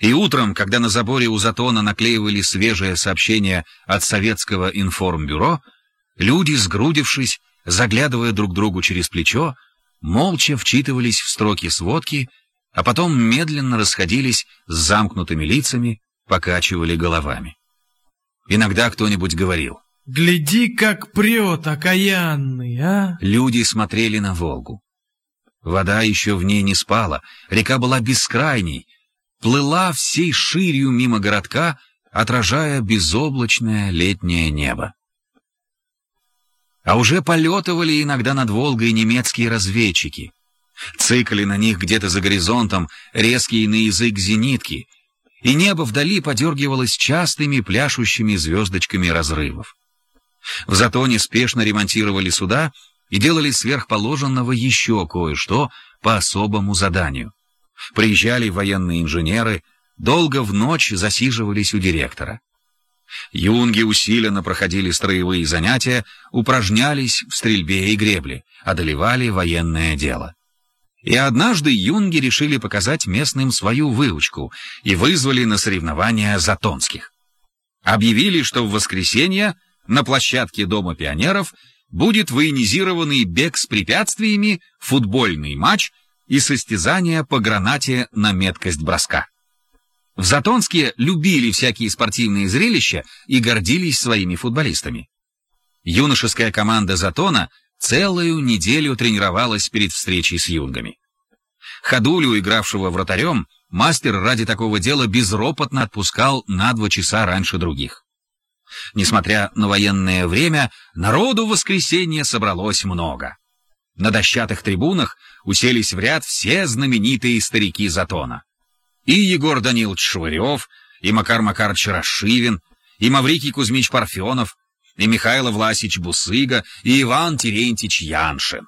И утром, когда на заборе у Затона наклеивали свежее сообщение от советского информбюро, люди, сгрудившись, заглядывая друг другу через плечо, молча вчитывались в строки сводки, а потом медленно расходились с замкнутыми лицами, покачивали головами. Иногда кто-нибудь говорил. «Гляди, как прет, окаянный, а!» Люди смотрели на Волгу. Вода еще в ней не спала, река была бескрайней, плыла всей ширью мимо городка, отражая безоблачное летнее небо. А уже полетывали иногда над Волгой немецкие разведчики. Цикали на них где-то за горизонтом резкие на язык зенитки, и небо вдали подергивалось частыми пляшущими звездочками разрывов. В Затоне спешно ремонтировали суда и делали сверхположенного еще кое-что по особому заданию. Приезжали военные инженеры, долго в ночь засиживались у директора. Юнги усиленно проходили строевые занятия, упражнялись в стрельбе и гребле, одолевали военное дело. И однажды юнги решили показать местным свою выучку и вызвали на соревнования затонских. Объявили, что в воскресенье на площадке Дома пионеров будет военизированный бег с препятствиями, футбольный матч и состязания по гранате на меткость броска. В Затонске любили всякие спортивные зрелища и гордились своими футболистами. Юношеская команда Затона целую неделю тренировалась перед встречей с юнгами. Ходулю, игравшего вратарем, мастер ради такого дела безропотно отпускал на два часа раньше других. Несмотря на военное время, народу в воскресенье собралось много. На дощатых трибунах уселись в ряд все знаменитые старики Затона. И Егор Данилович Швырев, и Макар Макарович Рашивин, и Маврикий Кузьмич Парфенов, и Михаил Власич Бусыга, и Иван Терентьевич Яншин.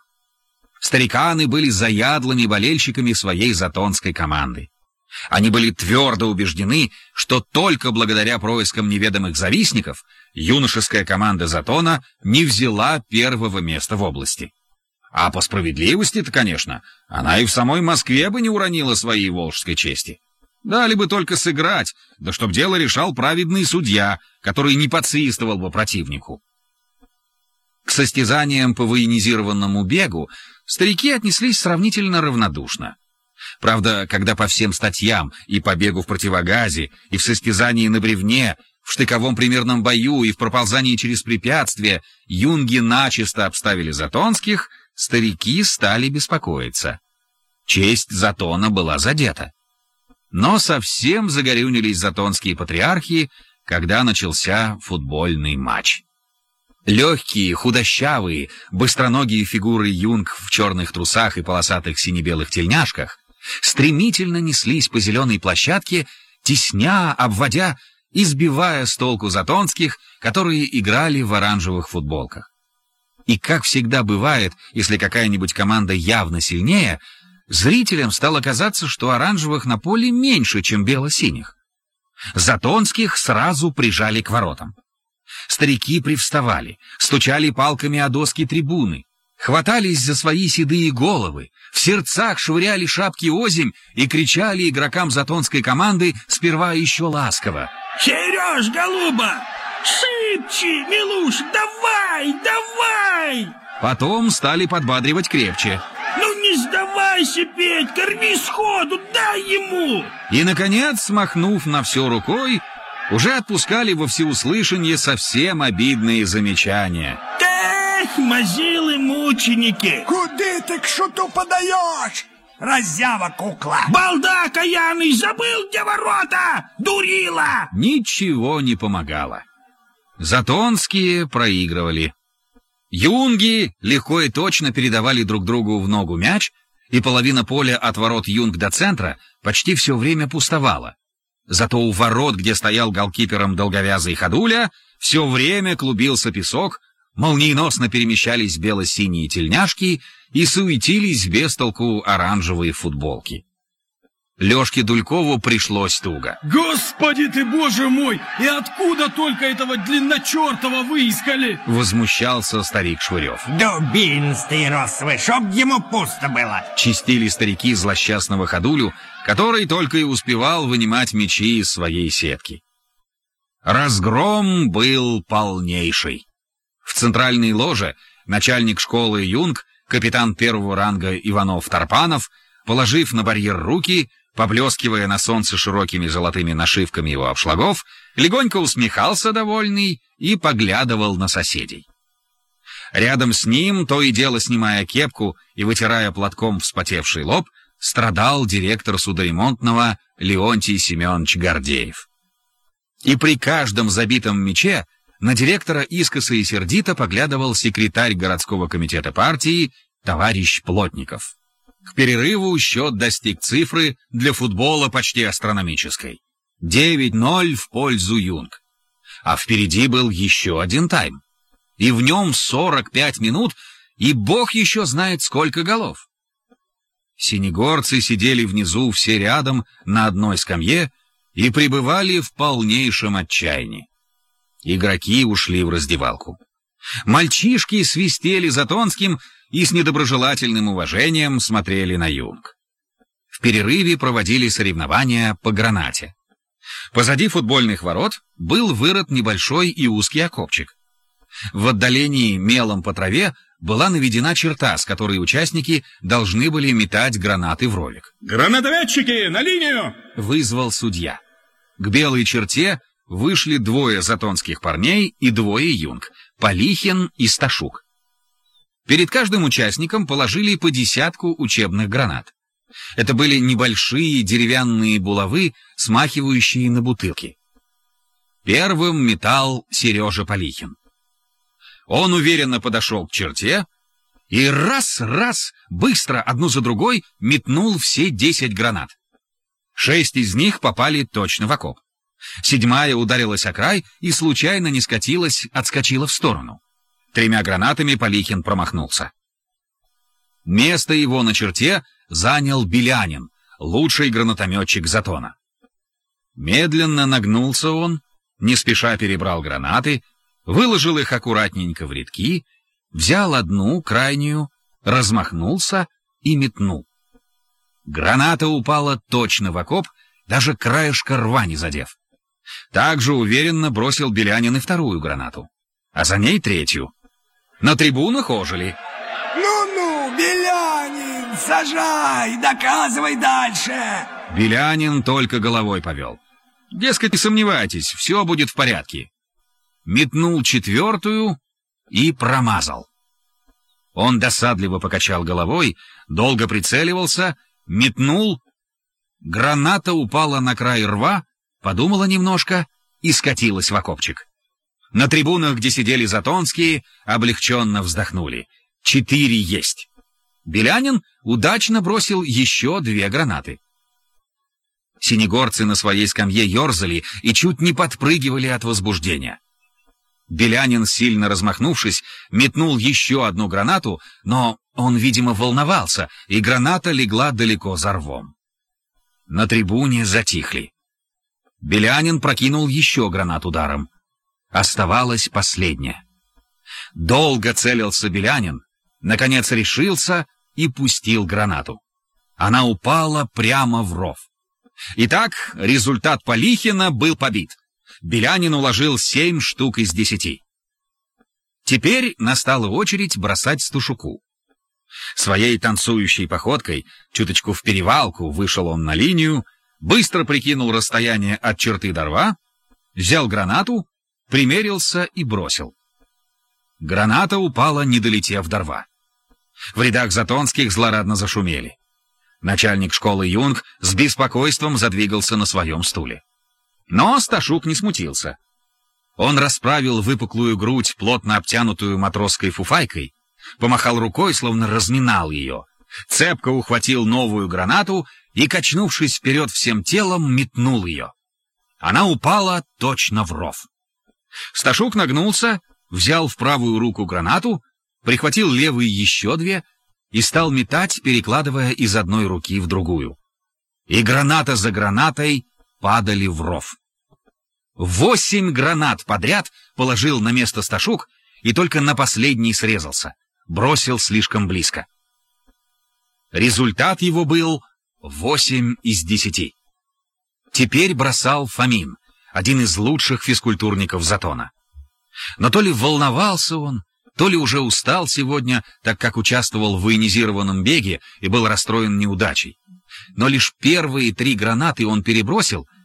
Стариканы были заядлыми болельщиками своей затонской команды. Они были твердо убеждены, что только благодаря проискам неведомых завистников юношеская команда Затона не взяла первого места в области. А по справедливости-то, конечно, она и в самой Москве бы не уронила своей волжской чести. Дали бы только сыграть, да чтоб дело решал праведный судья, который не подсвистывал бы противнику. К состязаниям по военизированному бегу старики отнеслись сравнительно равнодушно. Правда, когда по всем статьям, и по бегу в противогазе, и в состязании на бревне, в штыковом примерном бою и в проползании через препятствия юнги начисто обставили Затонских, старики стали беспокоиться. Честь Затона была задета. Но совсем загорюнились затонские патриархи, когда начался футбольный матч. Легкие, худощавые, быстроногие фигуры юнг в черных трусах и полосатых сине-белых тельняшках стремительно неслись по зеленой площадке, тесня, обводя, избивая с толку затонских, которые играли в оранжевых футболках. И как всегда бывает, если какая-нибудь команда явно сильнее, зрителям стало казаться, что оранжевых на поле меньше, чем бело-синих. Затонских сразу прижали к воротам. Старики привставали, стучали палками о доски трибуны, хватались за свои седые головы, в сердцах швыряли шапки озимь и кричали игрокам затонской команды сперва еще ласково. «Сереж, голуба, шибче, Милуш, давай, давай!» Потом стали подбадривать крепче. «Ну не сдавайся, Петь, корми сходу, дай ему!» И, наконец, смахнув на все рукой, уже отпускали во всеуслышание совсем обидные замечания. Эх, мазилы-мученики! Куды ты к шуту подаешь? Разява кукла! Балда каяный, забыл, где ворота! Дурила! Ничего не помогало. Затонские проигрывали. Юнги легко и точно передавали друг другу в ногу мяч, и половина поля от ворот юнг до центра почти все время пустовала. Зато у ворот, где стоял голкипером долговязый ходуля, все время клубился песок, молниеносно перемещались бело-синие тельняшки и суетились без толку оранжевые футболки. Лёшке Дулькову пришлось туго. Господи ты, боже мой! И откуда только этого длинночертова выискали? Возмущался старик Швырев. Дубинстый росвы, чтоб ему пусто было. Чистили старики злосчастного ходулю, который только и успевал вынимать мечи из своей сетки. Разгром был полнейший. В центральной ложе начальник школы Юнг, капитан первого ранга Иванов-Тарпанов, положив на барьер руки, поблескивая на солнце широкими золотыми нашивками его обшлагов, легонько усмехался довольный и поглядывал на соседей. Рядом с ним, то и дело снимая кепку и вытирая платком вспотевший лоб, страдал директор судоремонтного Леонтий Семенович Гордеев. И при каждом забитом мече на директора искоса и сердито поглядывал секретарь городского комитета партии товарищ Плотников. К перерыву счет достиг цифры для футбола почти астрономической. 9-0 в пользу Юнг. А впереди был еще один тайм. И в нем 45 минут, и бог еще знает сколько голов. Синегорцы сидели внизу все рядом на одной скамье и пребывали в полнейшем отчаянии. Игроки ушли в раздевалку. Мальчишки свистели за Тонским и с недоброжелательным уважением смотрели на Юнг. В перерыве проводили соревнования по гранате. Позади футбольных ворот был вырод небольшой и узкий окопчик. В отдалении мелом по траве была наведена черта, с которой участники должны были метать гранаты в ролик. «Гранатометчики, на линию!» — вызвал судья. К белой черте вышли двое затонских парней и двое юнг — Полихин и Сташук. Перед каждым участником положили по десятку учебных гранат. Это были небольшие деревянные булавы, смахивающие на бутылки. Первым метал Сережа Полихин. Он уверенно подошел к черте и раз-раз, быстро, одну за другой, метнул все десять гранат. Шесть из них попали точно в окоп. Седьмая ударилась о край и случайно не скатилась, отскочила в сторону. Тремя гранатами Полихин промахнулся. Место его на черте занял Белянин, лучший гранатометчик Затона. Медленно нагнулся он, не спеша перебрал гранаты, выложил их аккуратненько в рядки, взял одну, крайнюю, размахнулся и метнул. Граната упала точно в окоп, даже краешка рва не задев. Также уверенно бросил Белянин и вторую гранату, а за ней третью. На трибунах ожили. Ну-ну, Белянин, сажай, доказывай дальше. Белянин только головой повел. Дескать, не сомневайтесь, все будет в порядке. Метнул четвертую и промазал. Он досадливо покачал головой, долго прицеливался, метнул. Граната упала на край рва, подумала немножко и скатилась в окопчик. На трибунах, где сидели Затонские, облегченно вздохнули. Четыре есть. Белянин удачно бросил еще две гранаты. Синегорцы на своей скамье ерзали и чуть не подпрыгивали от возбуждения. Белянин, сильно размахнувшись, метнул еще одну гранату, но он, видимо, волновался, и граната легла далеко за рвом. На трибуне затихли. Белянин прокинул еще гранат ударом. Оставалась последняя. Долго целился Белянин, наконец решился и пустил гранату. Она упала прямо в ров. Итак, результат Полихина был побит. Белянин уложил семь штук из десяти. Теперь настала очередь бросать стушуку. Своей танцующей походкой, чуточку в перевалку, вышел он на линию, быстро прикинул расстояние от черты до рва, взял гранату примерился и бросил. Граната упала, не долетев до рва. В рядах Затонских злорадно зашумели. Начальник школы Юнг с беспокойством задвигался на своем стуле. Но Сташук не смутился. Он расправил выпуклую грудь, плотно обтянутую матросской фуфайкой, помахал рукой, словно разминал ее, цепко ухватил новую гранату и, качнувшись вперед всем телом, метнул ее. Она упала точно в ров. Сташук нагнулся, взял в правую руку гранату, прихватил левые еще две и стал метать, перекладывая из одной руки в другую. И граната за гранатой падали в ров. Восемь гранат подряд положил на место Сташук и только на последний срезался. Бросил слишком близко. Результат его был восемь из десяти. Теперь бросал Фомин, один из лучших физкультурников Затона. Но то ли волновался он, то ли уже устал сегодня, так как участвовал в военизированном беге и был расстроен неудачей. Но лишь первые три гранаты он перебросил —